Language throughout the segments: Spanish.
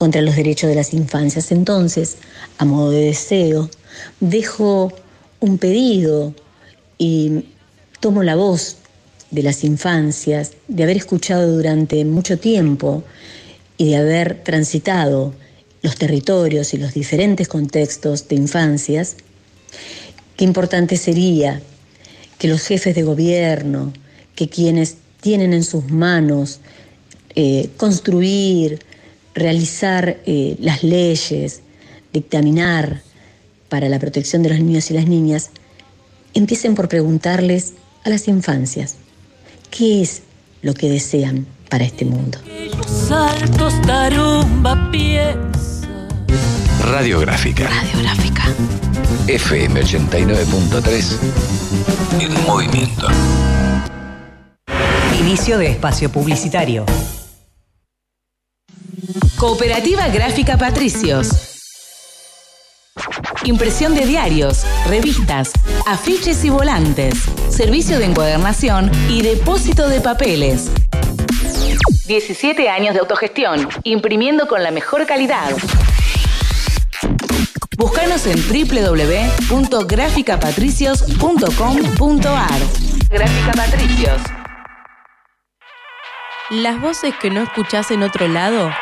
contra los derechos de las infancias. Entonces, a modo de deseo, dejo un pedido y tomo la voz de las infancias, de haber escuchado durante mucho tiempo y de haber transitado los territorios y los diferentes contextos de infancias, qué importante sería que los jefes de gobierno, que quienes tienen en sus manos eh, construir, realizar eh, las leyes, dictaminar para la protección de los niños y las niñas, empiecen por preguntarles a las infancias, ¿qué es lo que desean para este mundo? Radiográfica. Radiográfica. FM 89.3. En movimiento. Inicio de espacio publicitario. Cooperativa Gráfica Patricios. Impresión de diarios, revistas, afiches y volantes. Servicio de encuadernación y depósito de papeles. 17 años de autogestión, imprimiendo con la mejor calidad. Búscanos en www.graficapatricios.com.ar. Gráfica Patricios. Las voces que no escuchás en otro lado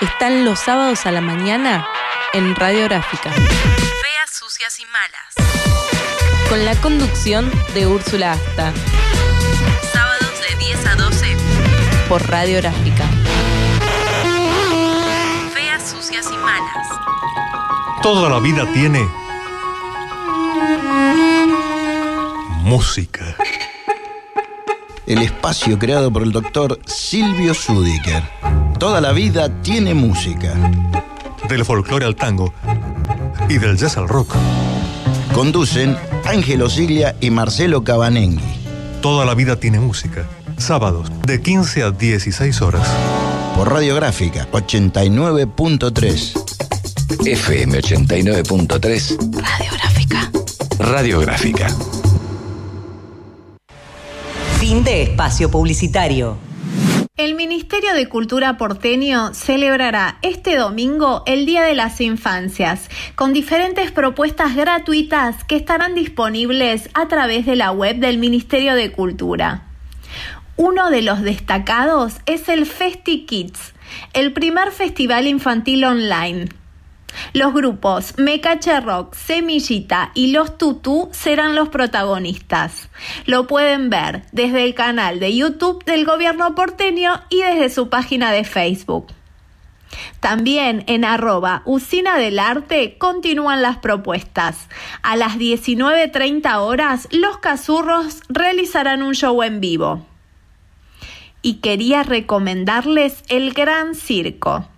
están los sábados a la mañana en Radiográfica. Feas, sucias y malas. Con la conducción de Úrsula Asta. Sábados de 10 a 12 por Radiográfica. Feas, sucias y malas. Toda la vida tiene música. El espacio creado por el doctor Silvio Zudiker. Toda la vida tiene música. Del folclore al tango y del jazz al rock. Conducen Ángelo Siglia y Marcelo Cabanengui. Toda la vida tiene música. Sábados, de 15 a 16 horas. Por Radiográfica 89.3. FM 89.3. Radiográfica. Radiográfica. Fin de espacio publicitario. El Ministerio de Cultura porteño celebrará este domingo el Día de las Infancias, con diferentes propuestas gratuitas que estarán disponibles a través de la web del Ministerio de Cultura. Uno de los destacados es el Festi Kids, el primer festival infantil online. Los grupos Mecache Rock, Semillita y Los Tutu serán los protagonistas. Lo pueden ver desde el canal de YouTube del gobierno porteño y desde su página de Facebook. También en arroba Usina del Arte continúan las propuestas. A las 19.30 horas los Cazurros realizarán un show en vivo. Y quería recomendarles el Gran Circo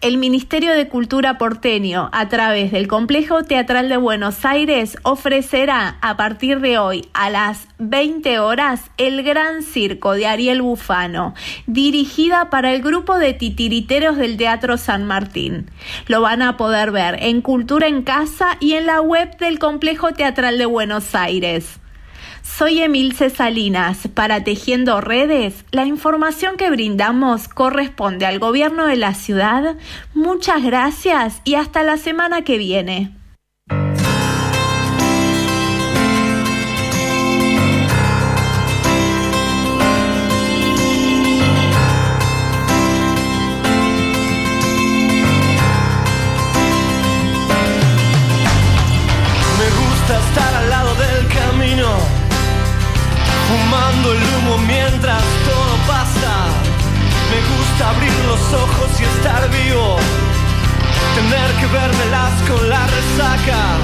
el Ministerio de Cultura porteño, a través del Complejo Teatral de Buenos Aires, ofrecerá a partir de hoy a las 20 horas el Gran Circo de Ariel Bufano, dirigida para el grupo de titiriteros del Teatro San Martín. Lo van a poder ver en Cultura en Casa y en la web del Complejo Teatral de Buenos Aires. Soy Emilce Salinas. Para Tejiendo Redes, la información que brindamos corresponde al gobierno de la ciudad. Muchas gracias y hasta la semana que viene. Abrir los ojos y estar vivo, tener que vermelas con la resaca.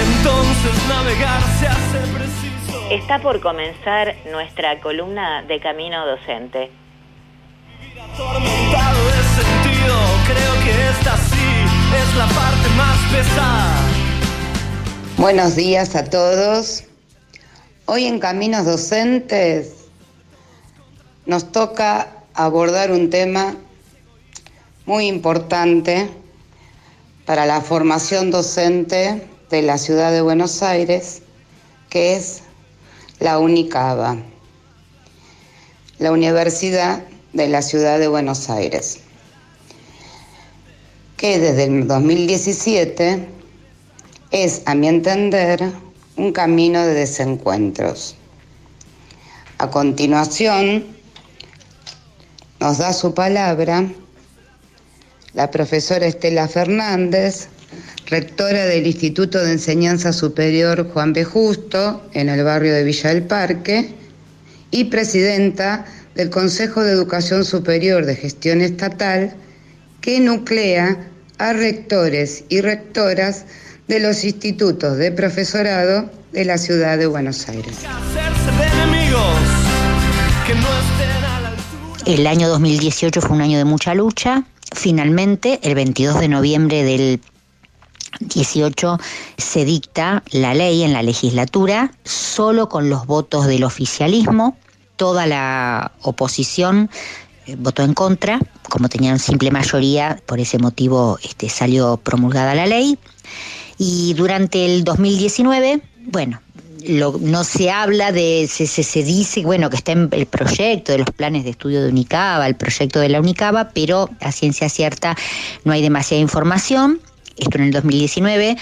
Entonces navegar se hace preciso. Está por comenzar nuestra columna de Camino Docente. Atormentado de sentido, creo que esta sí es la parte más pesada. Buenos días a todos. Hoy en Caminos Docentes nos toca abordar un tema muy importante para la formación docente de la ciudad de Buenos Aires, que es la UNICABA, la Universidad de la Ciudad de Buenos Aires. que desde el 2017 es, a mi entender, un camino de desencuentros. A continuación, nos da su palabra la profesora Estela Fernández, rectora del Instituto de Enseñanza Superior Juan B. Justo, en el barrio de Villa del Parque, y presidenta del Consejo de Educación Superior de Gestión Estatal, que nuclea a rectores y rectoras de los institutos de profesorado de la ciudad de Buenos Aires. El año 2018 fue un año de mucha lucha. Finalmente, el 22 de noviembre del 18 se dicta la ley en la legislatura, solo con los votos del oficialismo, toda la oposición eh, votó en contra, como tenían simple mayoría, por ese motivo este, salió promulgada la ley. Y durante el 2019, bueno, no se habla de, se, se, dice, bueno, que está en el proyecto de los planes de estudio de Unicaba, el proyecto de la Unicaba, pero a ciencia cierta no hay demasiada información. Esto en el 2019,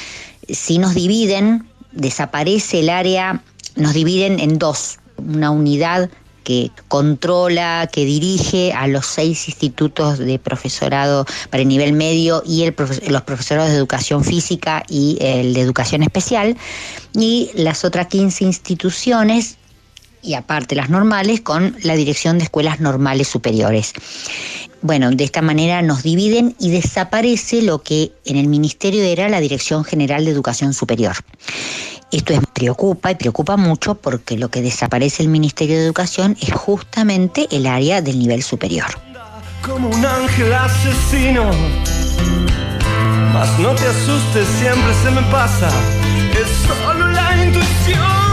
si nos dividen, desaparece el área, nos dividen en dos, una unidad que controla, que dirige a los seis institutos de profesorado para el nivel medio y el, los profesorados de educación física y el de educación especial, y las otras 15 instituciones y aparte las normales con la Dirección de Escuelas Normales Superiores. Bueno, de esta manera nos dividen y desaparece lo que en el Ministerio era la Dirección General de Educación Superior. Esto es, preocupa y preocupa mucho porque lo que desaparece el Ministerio de Educación es justamente el área del nivel superior. Como un ángel asesino, no te asustes, siempre se me pasa. Es solo la intuición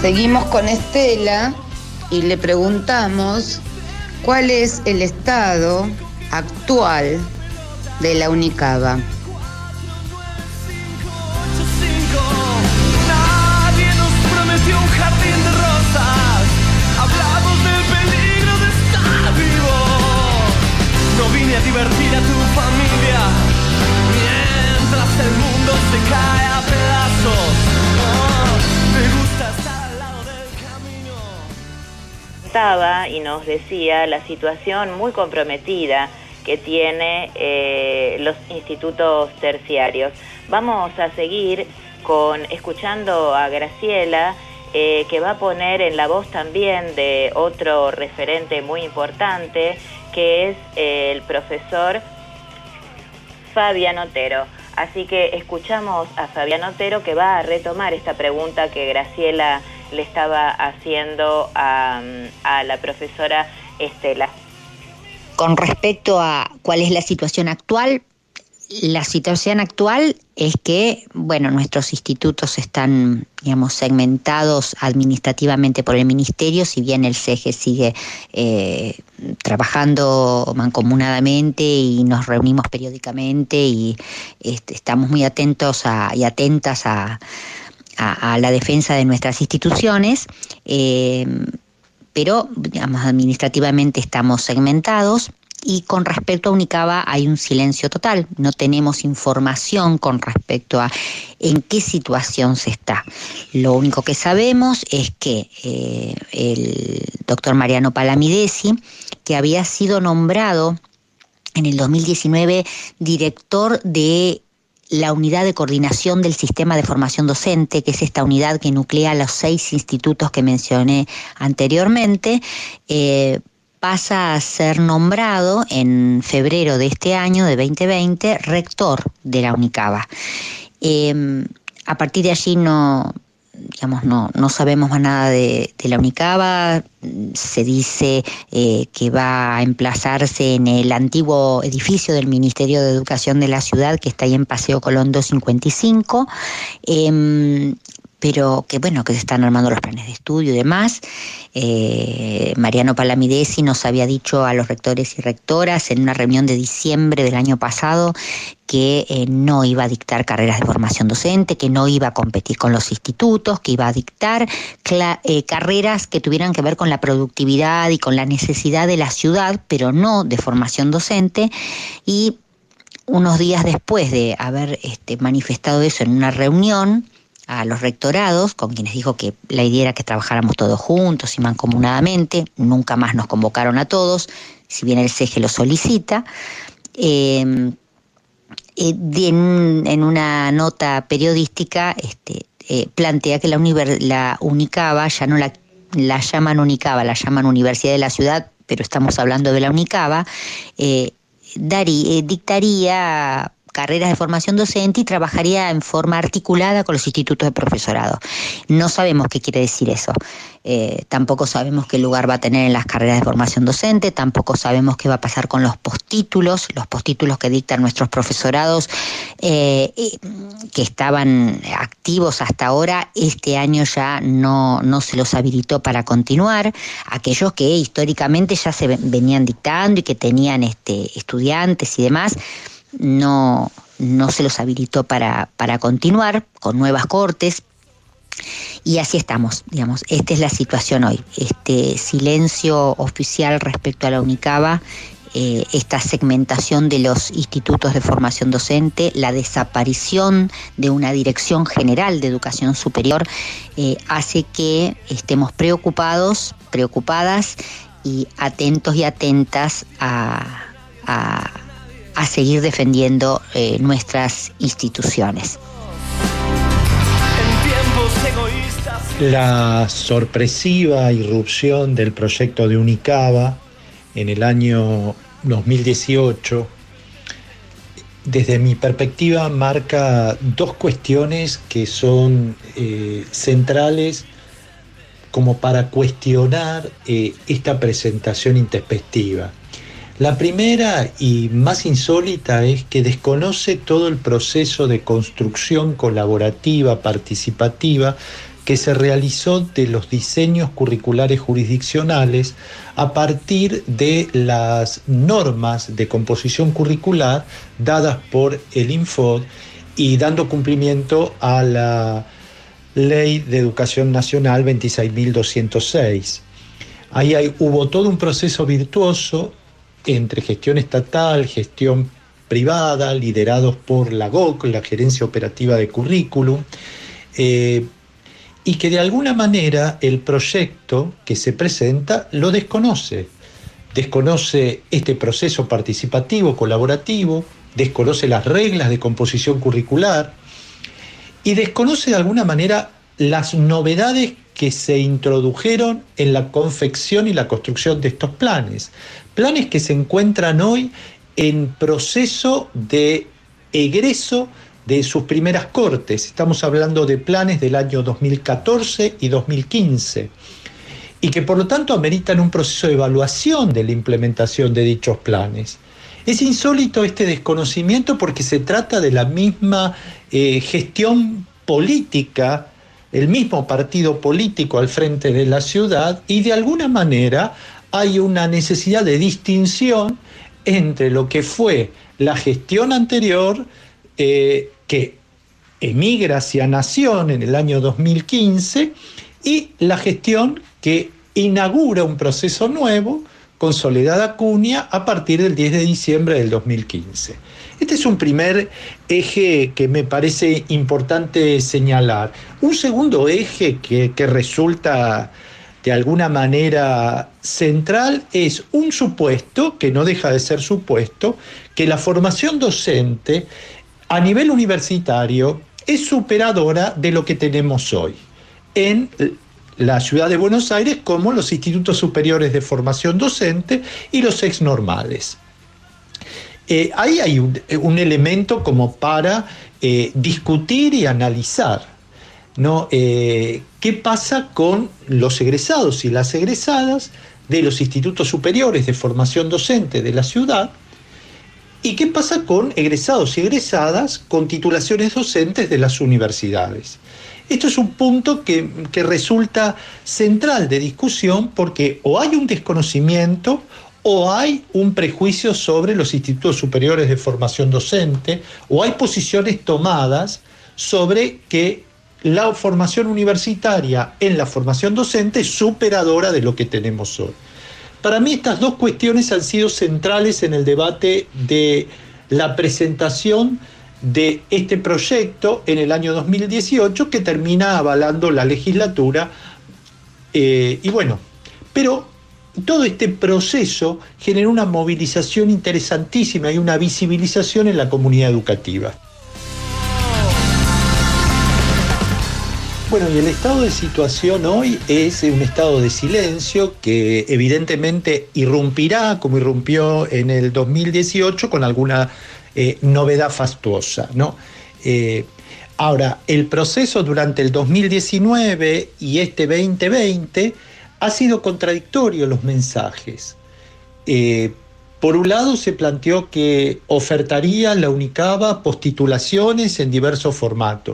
Seguimos con Estela y le preguntamos cuál es el estado actual de la Unicaba. Y nos decía la situación muy comprometida que tiene eh, los institutos terciarios. Vamos a seguir con escuchando a Graciela, eh, que va a poner en la voz también de otro referente muy importante, que es el profesor Fabián Otero. Así que escuchamos a Fabián Otero que va a retomar esta pregunta que Graciela le estaba haciendo a, a la profesora Estela. Con respecto a cuál es la situación actual, la situación actual es que, bueno, nuestros institutos están, digamos, segmentados administrativamente por el ministerio, si bien el CEGE sigue eh, trabajando mancomunadamente y nos reunimos periódicamente y este, estamos muy atentos a, y atentas a, a, la defensa de nuestras instituciones. Eh, pero digamos, administrativamente estamos segmentados y con respecto a Unicaba hay un silencio total, no tenemos información con respecto a en qué situación se está. Lo único que sabemos es que eh, el doctor Mariano Palamidesi, que había sido nombrado en el 2019 director de la unidad de coordinación del sistema de formación docente, que es esta unidad que nuclea los seis institutos que mencioné anteriormente, eh, pasa a ser nombrado en febrero de este año, de 2020, rector de la UNICABA. Eh, a partir de allí no, digamos, no, no sabemos más nada de, la UNICABA, se dice eh, que va a emplazarse en el antiguo edificio del Ministerio de Educación de la ciudad, que está ahí en Paseo Colón 255. Eh, pero que bueno, que se están armando los planes de estudio y demás. Eh, Mariano Palamidesi nos había dicho a los rectores y rectoras en una reunión de diciembre del año pasado que eh, no iba a dictar carreras de formación docente, que no iba a competir con los institutos, que iba a dictar eh, carreras que tuvieran que ver con la productividad y con la necesidad de la ciudad, pero no de formación docente. Y unos días después de haber este, manifestado eso en una reunión, a los rectorados, con quienes dijo que la idea era que trabajáramos todos juntos y mancomunadamente, nunca más nos convocaron a todos, si bien el CEGE lo solicita. Em, eh, en, una nota periodística este, eh, plantea que la, la Unicaba ya no la, la, llaman Unicaba, la llaman Universidad de la Ciudad, pero estamos hablando de la Unicaba, eh, daría, dictaría carreras de formación docente y trabajaría en forma articulada con los institutos de profesorado. No sabemos qué quiere decir eso. Eh, tampoco sabemos qué lugar va a tener en las carreras de formación docente, tampoco sabemos qué va a pasar con los postítulos, los postítulos que dictan nuestros profesorados eh, que estaban activos hasta ahora, este año ya no, no se los habilitó para continuar, aquellos que históricamente ya se venían dictando y que tenían este, estudiantes y demás no, no se los habilitó para, para continuar con nuevas cortes. Y así estamos, digamos, esta es la situación hoy, este silencio oficial respecto a la UNICABA, eh, esta segmentación de los institutos de formación docente, la desaparición de una dirección general de educación superior, eh, hace que estemos preocupados, preocupadas y atentos y atentas a a seguir defendiendo eh, nuestras instituciones. La sorpresiva irrupción del proyecto de Unicaba en el año 2018, desde mi perspectiva, marca dos cuestiones que son eh, centrales como para cuestionar eh, esta presentación introspectiva. La primera y más insólita es que desconoce todo el proceso de construcción colaborativa, participativa, que se realizó de los diseños curriculares jurisdiccionales a partir de las normas de composición curricular dadas por el Infod y dando cumplimiento a la Ley de Educación Nacional 26.206. Ahí hubo todo un proceso virtuoso entre gestión estatal, gestión privada, liderados por la GOC, la Gerencia Operativa de Currículum, eh, y que de alguna manera el proyecto que se presenta lo desconoce. Desconoce este proceso participativo, colaborativo, desconoce las reglas de composición curricular y desconoce de alguna manera las novedades que se introdujeron en la confección y la construcción de estos planes. Planes que se encuentran hoy en proceso de egreso de sus primeras cortes. Estamos hablando de planes del año 2014 y 2015 y que por lo tanto ameritan un proceso de evaluación de la implementación de dichos planes. Es insólito este desconocimiento porque se trata de la misma eh, gestión política el mismo partido político al frente de la ciudad y de alguna manera hay una necesidad de distinción entre lo que fue la gestión anterior eh, que emigra hacia Nación en el año 2015 y la gestión que inaugura un proceso nuevo con Soledad Acuña a partir del 10 de diciembre del 2015. Este es un primer eje que me parece importante señalar. Un segundo eje que, resulta de alguna manera central es un supuesto, que no deja de ser supuesto, que la formación docente a nivel universitario es superadora de lo que tenemos hoy en la ciudad de Buenos Aires como los institutos superiores de formación docente y los ex normales. Eh, ahí hay un, elemento como para eh, discutir y analizar. ¿no? Eh, ¿Qué pasa con los egresados y las egresadas de los institutos superiores de formación docente de la ciudad? ¿Y qué pasa con egresados y egresadas con titulaciones docentes de las universidades? Esto es un punto que, que resulta central de discusión porque o hay un desconocimiento o hay un prejuicio sobre los institutos superiores de formación docente, o hay posiciones tomadas sobre que la formación universitaria en la formación docente es superadora de lo que tenemos hoy. Para mí estas dos cuestiones han sido centrales en el debate de la presentación de este proyecto en el año 2018 que termina avalando la legislatura. Eh, y bueno, pero todo este proceso genera una movilización interesantísima y una visibilización en la comunidad educativa. Bueno, y el estado de situación hoy es un estado de silencio que evidentemente irrumpirá como irrumpió en el 2018 con alguna eh, novedad fastuosa, ¿no? Eh, ahora, el proceso durante el 2019 y este 2020 ha sido contradictorio los mensajes. Eh, por un lado se planteó que ofertaría la Unicaba postitulaciones en diversos formatos.